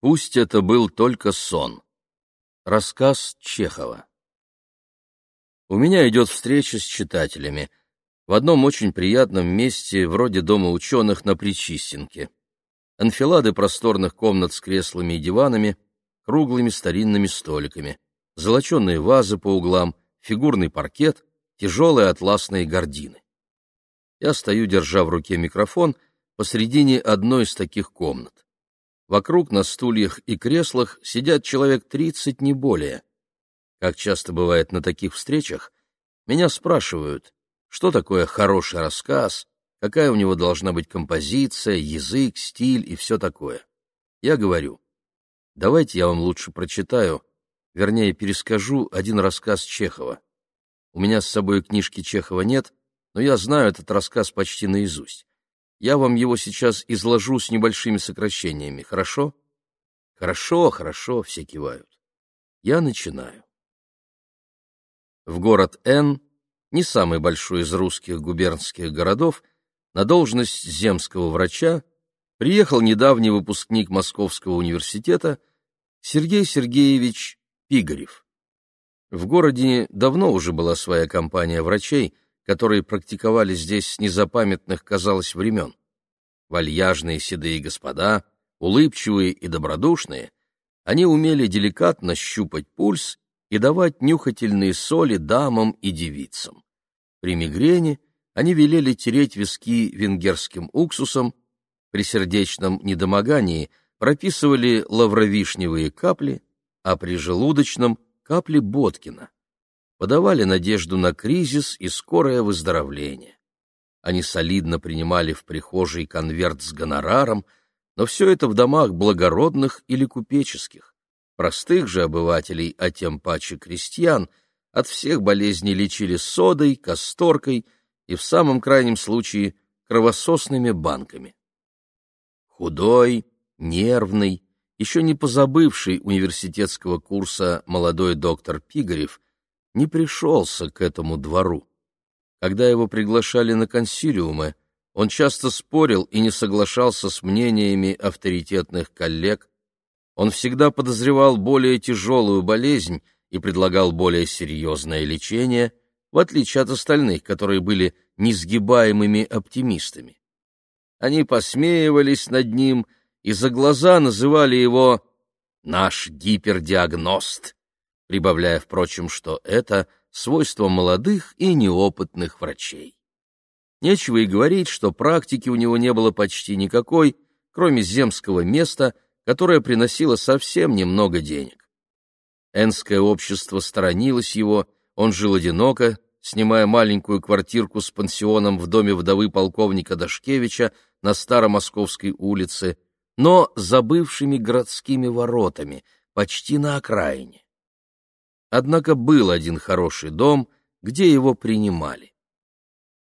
Пусть это был только сон. Рассказ Чехова. У меня идет встреча с читателями в одном очень приятном месте, вроде Дома ученых на Причистенке. Анфилады просторных комнат с креслами и диванами, круглыми старинными столиками, золоченые вазы по углам, фигурный паркет, тяжелые атласные гардины. Я стою, держа в руке микрофон, посредине одной из таких комнат. Вокруг на стульях и креслах сидят человек тридцать, не более. Как часто бывает на таких встречах, меня спрашивают, что такое хороший рассказ, какая у него должна быть композиция, язык, стиль и все такое. Я говорю, давайте я вам лучше прочитаю, вернее, перескажу один рассказ Чехова. У меня с собой книжки Чехова нет, но я знаю этот рассказ почти наизусть. Я вам его сейчас изложу с небольшими сокращениями, хорошо? Хорошо, хорошо, все кивают. Я начинаю. В город Н, не самый большой из русских губернских городов, на должность земского врача приехал недавний выпускник Московского университета Сергей Сергеевич Пигарев. В городе давно уже была своя компания врачей — которые практиковали здесь с незапамятных, казалось, времен. Вальяжные седые господа, улыбчивые и добродушные, они умели деликатно щупать пульс и давать нюхательные соли дамам и девицам. При мигрени они велели тереть виски венгерским уксусом, при сердечном недомогании прописывали лавровишневые капли, а при желудочном — капли Боткина подавали надежду на кризис и скорое выздоровление. Они солидно принимали в прихожей конверт с гонораром, но все это в домах благородных или купеческих. Простых же обывателей, а тем паче крестьян, от всех болезней лечили содой, касторкой и, в самом крайнем случае, кровососными банками. Худой, нервный, еще не позабывший университетского курса молодой доктор Пигарев не пришелся к этому двору. Когда его приглашали на консилиумы, он часто спорил и не соглашался с мнениями авторитетных коллег. Он всегда подозревал более тяжелую болезнь и предлагал более серьезное лечение, в отличие от остальных, которые были несгибаемыми оптимистами. Они посмеивались над ним и за глаза называли его «наш гипердиагност», прибавляя, впрочем, что это свойство молодых и неопытных врачей. Нечего и говорить, что практики у него не было почти никакой, кроме земского места, которое приносило совсем немного денег. Энское общество сторонилось его, он жил одиноко, снимая маленькую квартирку с пансионом в доме вдовы полковника Дашкевича на Старомосковской улице, но за бывшими городскими воротами, почти на окраине. Однако был один хороший дом, где его принимали.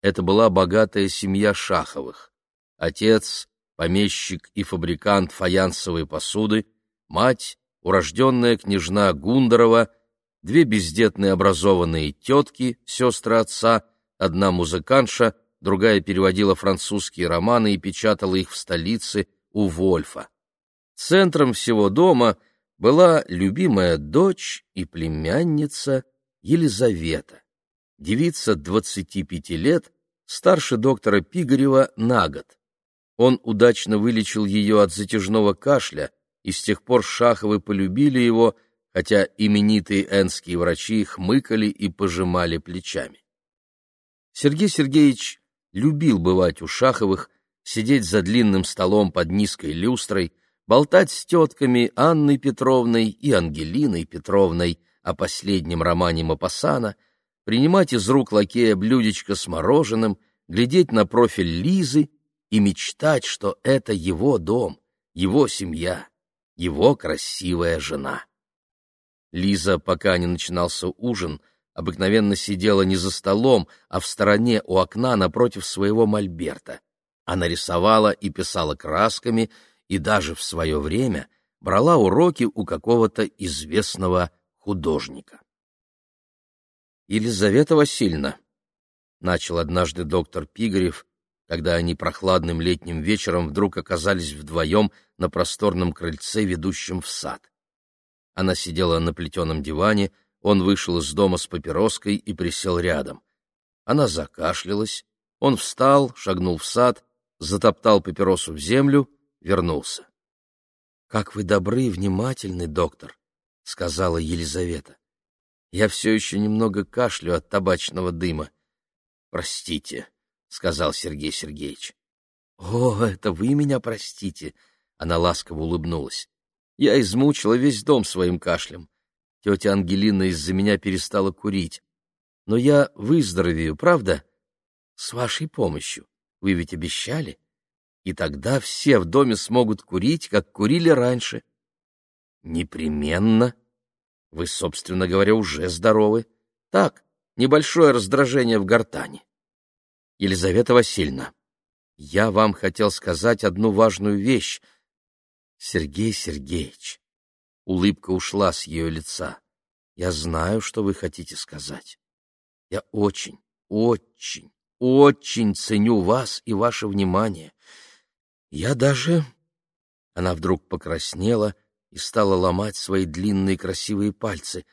Это была богатая семья Шаховых. Отец — помещик и фабрикант фаянсовой посуды, мать — урожденная княжна Гундарова, две бездетные образованные тетки, сестры отца, одна музыкантша, другая переводила французские романы и печатала их в столице у Вольфа. Центром всего дома — была любимая дочь и племянница Елизавета, девица 25 лет, старше доктора Пигарева на год. Он удачно вылечил ее от затяжного кашля, и с тех пор Шаховы полюбили его, хотя именитые энские врачи хмыкали и пожимали плечами. Сергей Сергеевич любил бывать у Шаховых, сидеть за длинным столом под низкой люстрой, болтать с тетками Анной Петровной и Ангелиной Петровной о последнем романе Мапасана, принимать из рук лакея блюдечко с мороженым, глядеть на профиль Лизы и мечтать, что это его дом, его семья, его красивая жена. Лиза, пока не начинался ужин, обыкновенно сидела не за столом, а в стороне у окна напротив своего мольберта. Она рисовала и писала красками, и даже в свое время брала уроки у какого-то известного художника. «Елизавета Васильевна», — начал однажды доктор Пигарев, когда они прохладным летним вечером вдруг оказались вдвоем на просторном крыльце, ведущем в сад. Она сидела на плетеном диване, он вышел из дома с папироской и присел рядом. Она закашлялась, он встал, шагнул в сад, затоптал папиросу в землю, вернулся. — Как вы добры и внимательны, доктор, — сказала Елизавета. — Я все еще немного кашлю от табачного дыма. — Простите, — сказал Сергей Сергеевич. — О, это вы меня простите, — она ласково улыбнулась. Я измучила весь дом своим кашлем. Тетя Ангелина из-за меня перестала курить. Но я выздоровею, правда? С вашей помощью. Вы ведь обещали? И тогда все в доме смогут курить, как курили раньше. Непременно. Вы, собственно говоря, уже здоровы. Так, небольшое раздражение в гортани. Елизавета Васильевна, я вам хотел сказать одну важную вещь. Сергей Сергеевич. Улыбка ушла с ее лица. Я знаю, что вы хотите сказать. Я очень, очень, очень ценю вас и ваше внимание. Я даже... Она вдруг покраснела и стала ломать свои длинные красивые пальцы.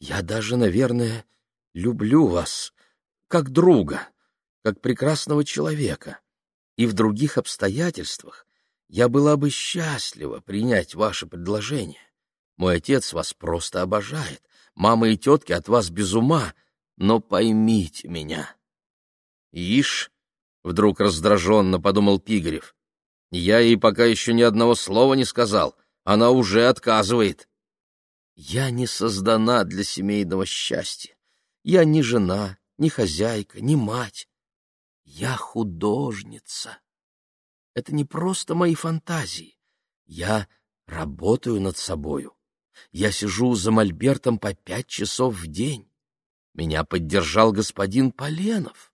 Я даже, наверное, люблю вас, как друга, как прекрасного человека. И в других обстоятельствах я была бы счастлива принять ваше предложение. Мой отец вас просто обожает, мама и тетки от вас без ума, но поймите меня. Ишь, вдруг раздраженно подумал Пигарев, я ей пока еще ни одного слова не сказал, она уже отказывает. Я не создана для семейного счастья. Я не жена, не хозяйка, не мать. Я художница. Это не просто мои фантазии. Я работаю над собою. Я сижу за мольбертом по пять часов в день. Меня поддержал господин Поленов.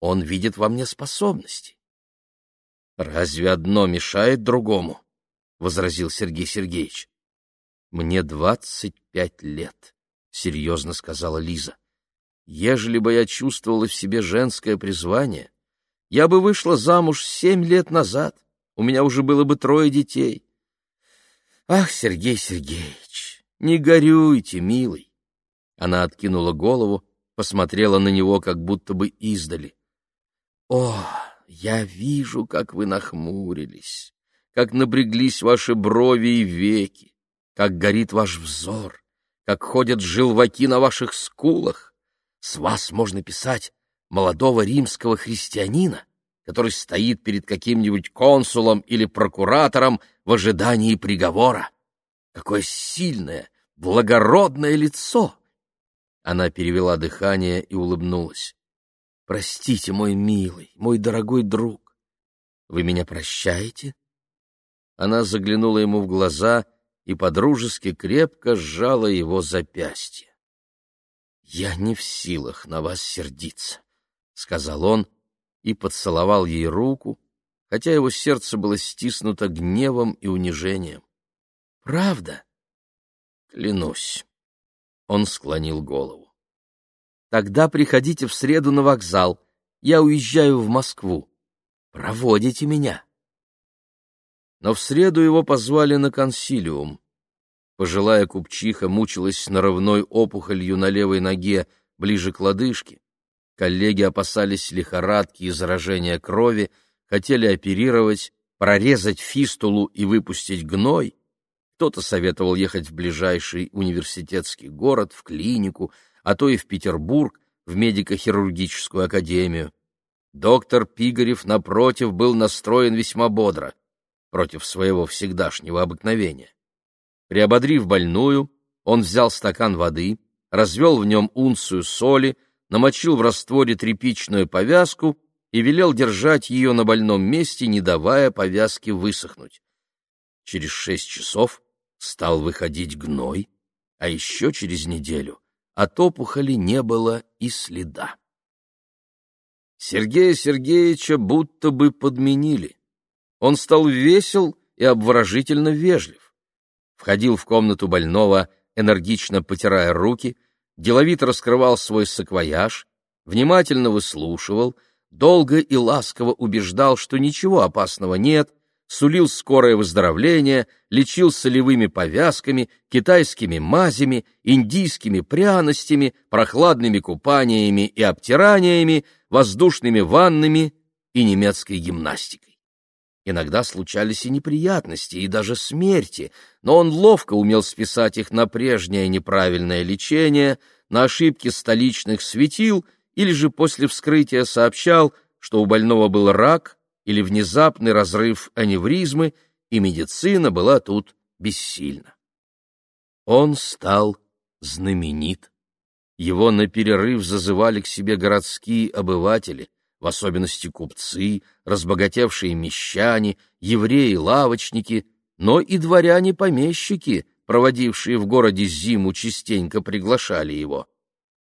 Он видит во мне способности. Разве одно мешает другому? возразил Сергей Сергеевич. Мне двадцать пять лет, серьезно сказала Лиза. Ежели бы я чувствовала в себе женское призвание, я бы вышла замуж семь лет назад. У меня уже было бы трое детей. Ах, Сергей Сергеевич, не горюйте, милый. Она откинула голову, посмотрела на него, как будто бы издали. О, я вижу, как вы нахмурились, как напряглись ваши брови и веки, как горит ваш взор, как ходят желваки на ваших скулах. С вас можно писать молодого римского христианина, который стоит перед каким-нибудь консулом или прокуратором в ожидании приговора. Какое сильное, благородное лицо! Она перевела дыхание и улыбнулась. Простите, мой милый, мой дорогой друг. Вы меня прощаете? Она заглянула ему в глаза и подружески крепко сжала его запястье. Я не в силах на вас сердиться. — сказал он и поцеловал ей руку, хотя его сердце было стиснуто гневом и унижением. — Правда? — Клянусь. Он склонил голову. — Тогда приходите в среду на вокзал. Я уезжаю в Москву. Проводите меня. Но в среду его позвали на консилиум. Пожилая купчиха мучилась нарывной опухолью на левой ноге ближе к лодыжке. Коллеги опасались лихорадки и заражения крови, хотели оперировать, прорезать фистулу и выпустить гной. Кто-то советовал ехать в ближайший университетский город, в клинику, а то и в Петербург, в медико-хирургическую академию. Доктор Пигарев, напротив, был настроен весьма бодро, против своего всегдашнего обыкновения. Приободрив больную, он взял стакан воды, развел в нем унцию соли, намочил в растворе тряпичную повязку и велел держать ее на больном месте, не давая повязке высохнуть. Через шесть часов стал выходить гной, а еще через неделю от опухоли не было и следа. Сергея Сергеевича будто бы подменили. Он стал весел и обворожительно вежлив. Входил в комнату больного, энергично потирая руки — деловито раскрывал свой саквояж, внимательно выслушивал, долго и ласково убеждал, что ничего опасного нет, сулил скорое выздоровление, лечил солевыми повязками, китайскими мазями, индийскими пряностями, прохладными купаниями и обтираниями, воздушными ваннами и немецкой гимнастикой. Иногда случались и неприятности, и даже смерти, но он ловко умел списать их на прежнее неправильное лечение, на ошибки столичных светил или же после вскрытия сообщал, что у больного был рак или внезапный разрыв аневризмы, и медицина была тут бессильна. Он стал знаменит. Его на перерыв зазывали к себе городские обыватели, в особенности купцы, разбогатевшие мещане, евреи-лавочники, но и дворяне-помещики, проводившие в городе зиму, частенько приглашали его.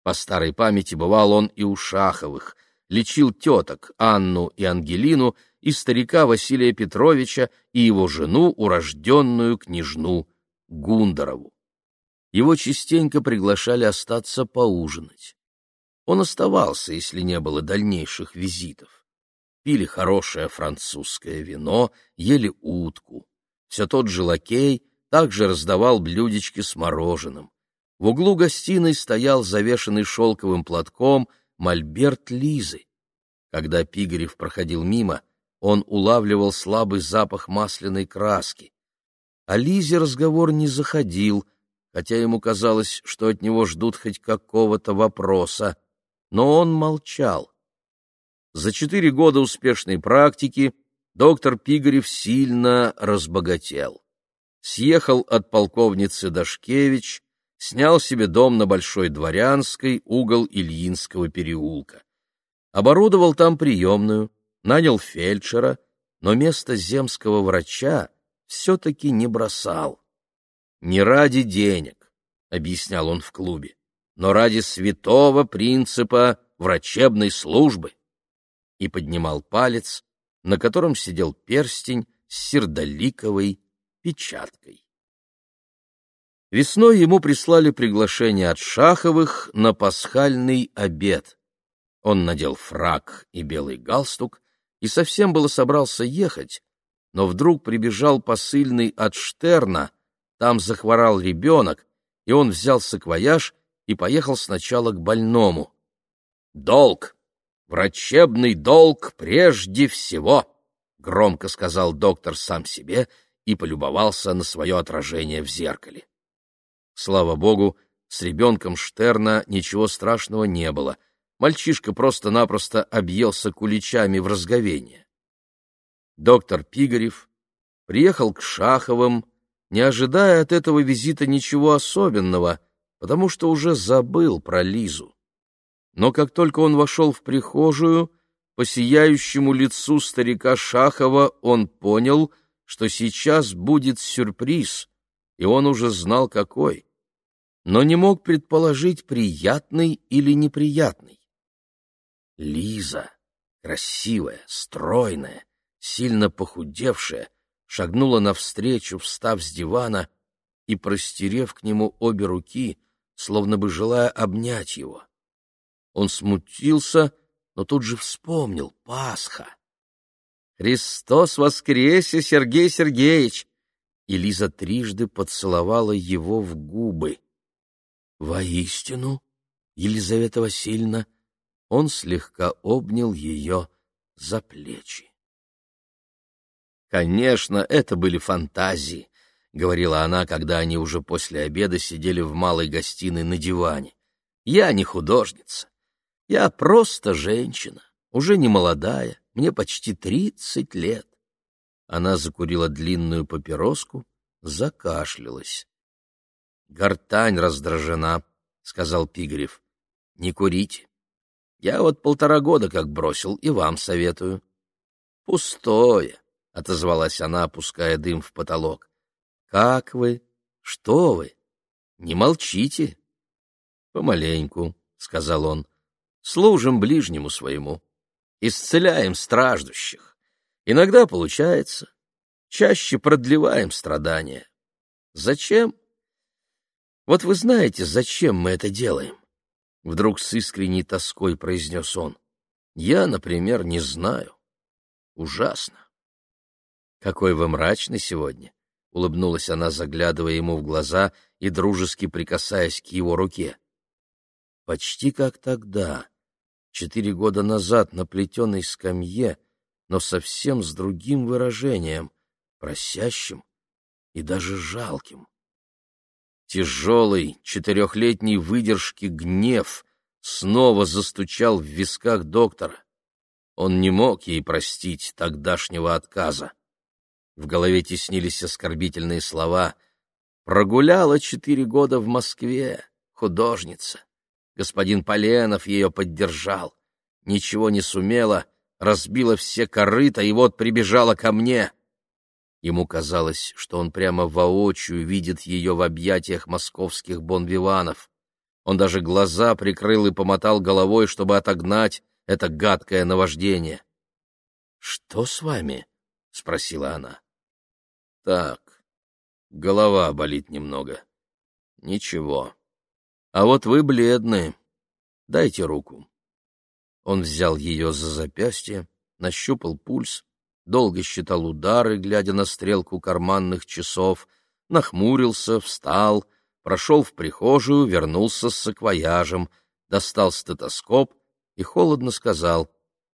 По старой памяти бывал он и у Шаховых, лечил теток Анну и Ангелину, и старика Василия Петровича, и его жену, урожденную княжну Гундарову. Его частенько приглашали остаться поужинать. Он оставался, если не было дальнейших визитов. Пили хорошее французское вино, ели утку. Все тот же лакей также раздавал блюдечки с мороженым. В углу гостиной стоял завешенный шелковым платком мольберт Лизы. Когда Пигарев проходил мимо, он улавливал слабый запах масляной краски. О Лизе разговор не заходил, хотя ему казалось, что от него ждут хоть какого-то вопроса, но он молчал. За четыре года успешной практики доктор Пигарев сильно разбогател. Съехал от полковницы Дашкевич, снял себе дом на Большой Дворянской, угол Ильинского переулка. Оборудовал там приемную, нанял фельдшера, но место земского врача все-таки не бросал. «Не ради денег», — объяснял он в клубе, «но ради святого принципа врачебной службы». И поднимал палец, на котором сидел перстень с сердоликовой печаткой. Весной ему прислали приглашение от Шаховых на пасхальный обед. Он надел фрак и белый галстук и совсем было собрался ехать, но вдруг прибежал посыльный от Штерна, там захворал ребенок, и он взял саквояж и поехал сначала к больному. «Долг! Врачебный долг прежде всего!» — громко сказал доктор сам себе и полюбовался на свое отражение в зеркале. Слава богу, с ребенком Штерна ничего страшного не было. Мальчишка просто-напросто объелся куличами в разговение. Доктор Пигарев приехал к Шаховым, не ожидая от этого визита ничего особенного, потому что уже забыл про Лизу. Но как только он вошел в прихожую, по сияющему лицу старика Шахова он понял, что сейчас будет сюрприз, и он уже знал какой но не мог предположить, приятный или неприятный. Лиза, красивая, стройная, сильно похудевшая, шагнула навстречу, встав с дивана и простерев к нему обе руки, словно бы желая обнять его. Он смутился, но тут же вспомнил — Пасха. «Христос воскресе, Сергей Сергеевич!» И Лиза трижды поцеловала его в губы. Воистину, Елизавета Васильевна, он слегка обнял ее за плечи. Конечно, это были фантазии, говорила она, когда они уже после обеда сидели в малой гостиной на диване. Я не художница. Я просто женщина, уже не молодая, мне почти тридцать лет. Она закурила длинную папироску, закашлялась. Гортань раздражена, — сказал Пигарев. — Не курите. Я вот полтора года как бросил, и вам советую. — Пустое, — отозвалась она, опуская дым в потолок. — Как вы? Что вы? Не молчите. — Помаленьку, — сказал он. — Служим ближнему своему. Исцеляем страждущих. Иногда получается. Чаще продлеваем страдания. Зачем? Вот вы знаете, зачем мы это делаем? Вдруг с искренней тоской произнес он. Я, например, не знаю. Ужасно. Какой вы мрачный сегодня, — улыбнулась она, заглядывая ему в глаза и дружески прикасаясь к его руке. Почти как тогда, четыре года назад на плетеной скамье, но совсем с другим выражением, просящим и даже жалким. Тяжелый, четырехлетней выдержки гнев снова застучал в висках доктора. Он не мог ей простить тогдашнего отказа. В голове теснились оскорбительные слова. «Прогуляла четыре года в Москве, художница. Господин Поленов ее поддержал. Ничего не сумела, разбила все корыта и вот прибежала ко мне». Ему казалось, что он прямо воочию видит ее в объятиях московских бонвиванов. Он даже глаза прикрыл и помотал головой, чтобы отогнать это гадкое наваждение. — Что с вами? — спросила она. — Так, голова болит немного. — Ничего. А вот вы бледные. Дайте руку. Он взял ее за запястье, нащупал пульс, долго считал удары, глядя на стрелку карманных часов, нахмурился, встал, прошел в прихожую, вернулся с саквояжем, достал стетоскоп и холодно сказал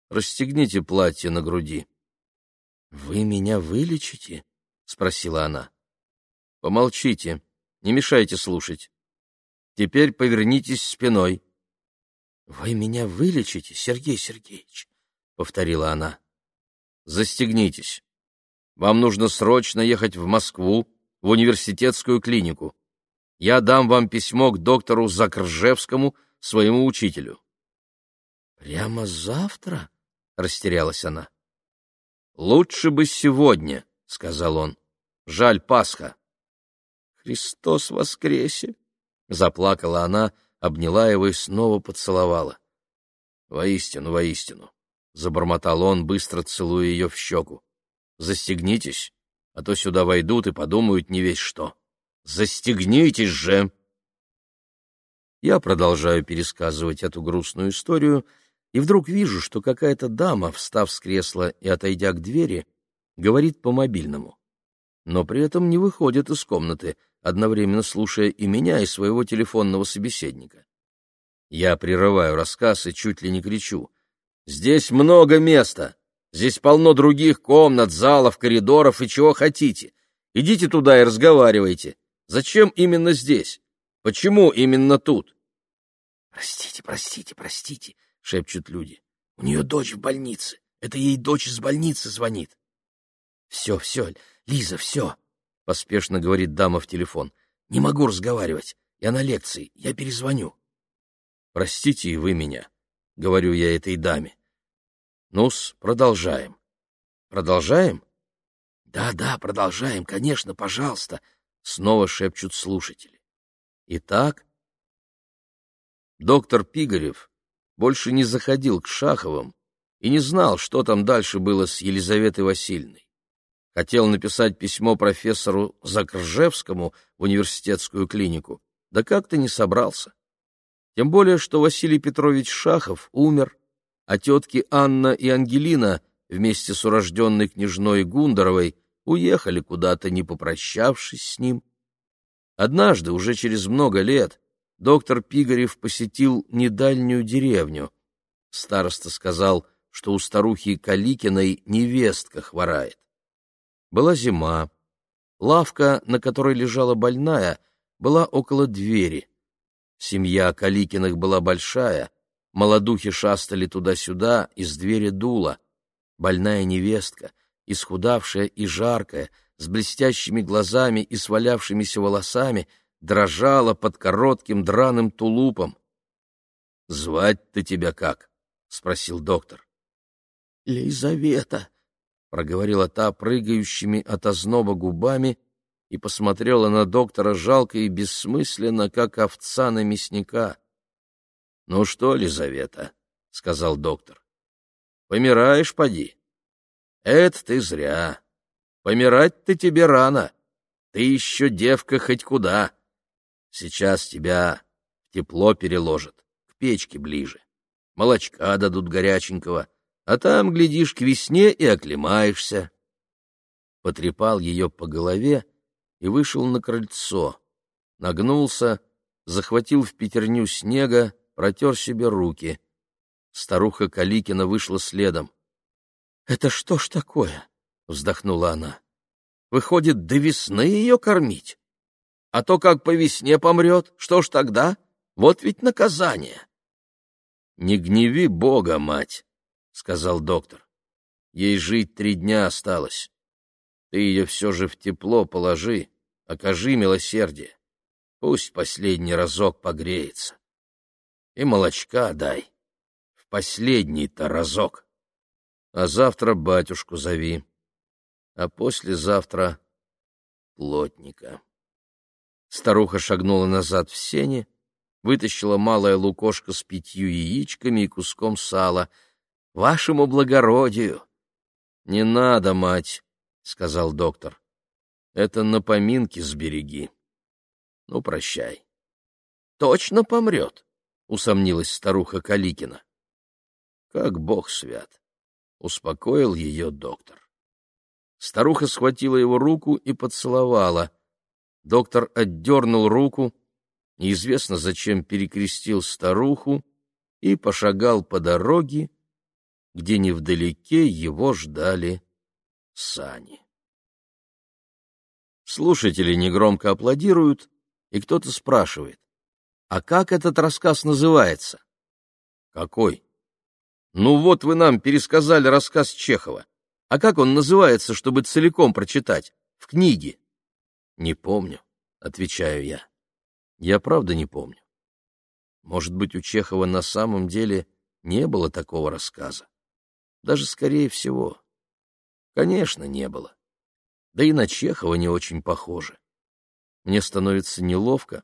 «Расстегните платье на груди». «Вы меня вылечите?» — спросила она. «Помолчите, не мешайте слушать. Теперь повернитесь спиной». «Вы меня вылечите, Сергей Сергеевич?» — повторила она. Застегнитесь. Вам нужно срочно ехать в Москву, в университетскую клинику. Я дам вам письмо к доктору Закржевскому, своему учителю. — Прямо завтра? — растерялась она. — Лучше бы сегодня, — сказал он. — Жаль Пасха. — Христос воскресе! — заплакала она, обняла его и снова поцеловала. — Воистину, воистину, забормотал он, быстро целуя ее в щеку. Застегнитесь, а то сюда войдут и подумают не весь что. Застегнитесь же! Я продолжаю пересказывать эту грустную историю, и вдруг вижу, что какая-то дама, встав с кресла и отойдя к двери, говорит по мобильному. Но при этом не выходит из комнаты, одновременно слушая и меня, и своего телефонного собеседника. Я прерываю рассказ и чуть ли не кричу. Здесь много места. Здесь полно других комнат, залов, коридоров и чего хотите. Идите туда и разговаривайте. Зачем именно здесь? Почему именно тут? Простите, простите, простите, шепчут люди. У нее дочь в больнице. Это ей дочь из больницы звонит. Все, все, Лиза, все, поспешно говорит дама в телефон. Не могу разговаривать. Я на лекции. Я перезвоню. Простите и вы меня. — говорю я этой даме. Ну-с, продолжаем. Продолжаем? Да-да, продолжаем, конечно, пожалуйста, снова шепчут слушатели. Итак, доктор Пигарев больше не заходил к Шаховым и не знал, что там дальше было с Елизаветой Васильевной. Хотел написать письмо профессору Закржевскому в университетскую клинику, да как-то не собрался. Тем более, что Василий Петрович Шахов умер, а тетки Анна и Ангелина вместе с урожденной княжной Гундаровой уехали куда-то, не попрощавшись с ним. Однажды, уже через много лет, доктор Пигарев посетил недальнюю деревню. Староста сказал, что у старухи Каликиной невестка хворает. Была зима. Лавка, на которой лежала больная, была около двери. Семья Каликиных была большая, молодухи шастали туда-сюда, из двери дуло. Больная невестка, исхудавшая и жаркая, с блестящими глазами и свалявшимися волосами, дрожала под коротким драным тулупом. — Звать-то тебя как? — спросил доктор. — Лизавета, — проговорила та прыгающими от озноба губами и посмотрела на доктора жалко и бессмысленно, как овца на мясника. — Ну что, Лизавета, — сказал доктор, — помираешь, поди. — Это ты зря. Помирать-то тебе рано. Ты еще девка хоть куда. Сейчас тебя тепло переложат, к печке ближе. молочка дадут горяченького, а там, глядишь, к весне и оклемаешься. Потрепал ее по голове и вышел на крыльцо. Нагнулся, захватил в пятерню снега, протер себе руки. Старуха Каликина вышла следом. — Это что ж такое? — вздохнула она. — Выходит, до весны ее кормить? А то как по весне помрет, что ж тогда? Вот ведь наказание. — Не гневи Бога, мать, — сказал доктор. Ей жить три дня осталось. Ты ее все же в тепло положи, окажи милосердие. Пусть последний разок погреется. И молочка дай. В последний-то разок. А завтра батюшку зови. А послезавтра плотника. Старуха шагнула назад в сене, вытащила малое лукошко с пятью яичками и куском сала. — Вашему благородию! — Не надо, мать, — сказал доктор. — Это на поминки сбереги. Ну, прощай. — Точно помрет, — усомнилась старуха Каликина. — Как бог свят! — успокоил ее доктор. Старуха схватила его руку и поцеловала. Доктор отдернул руку, неизвестно зачем перекрестил старуху и пошагал по дороге, где невдалеке его ждали сани. Слушатели негромко аплодируют, и кто-то спрашивает, а как этот рассказ называется? Какой? Ну вот вы нам пересказали рассказ Чехова. А как он называется, чтобы целиком прочитать? В книге? Не помню, отвечаю я. Я правда не помню. Может быть, у Чехова на самом деле не было такого рассказа. Даже скорее всего. Конечно, не было. Да и на Чехова не очень похоже. Мне становится неловко.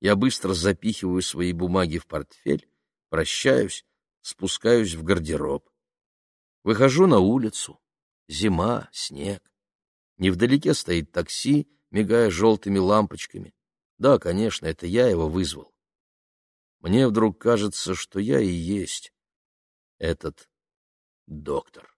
Я быстро запихиваю свои бумаги в портфель, прощаюсь, спускаюсь в гардероб. Выхожу на улицу. Зима, снег. Невдалеке стоит такси, мигая желтыми лампочками. Да, конечно, это я его вызвал. Мне вдруг кажется, что я и есть этот доктор.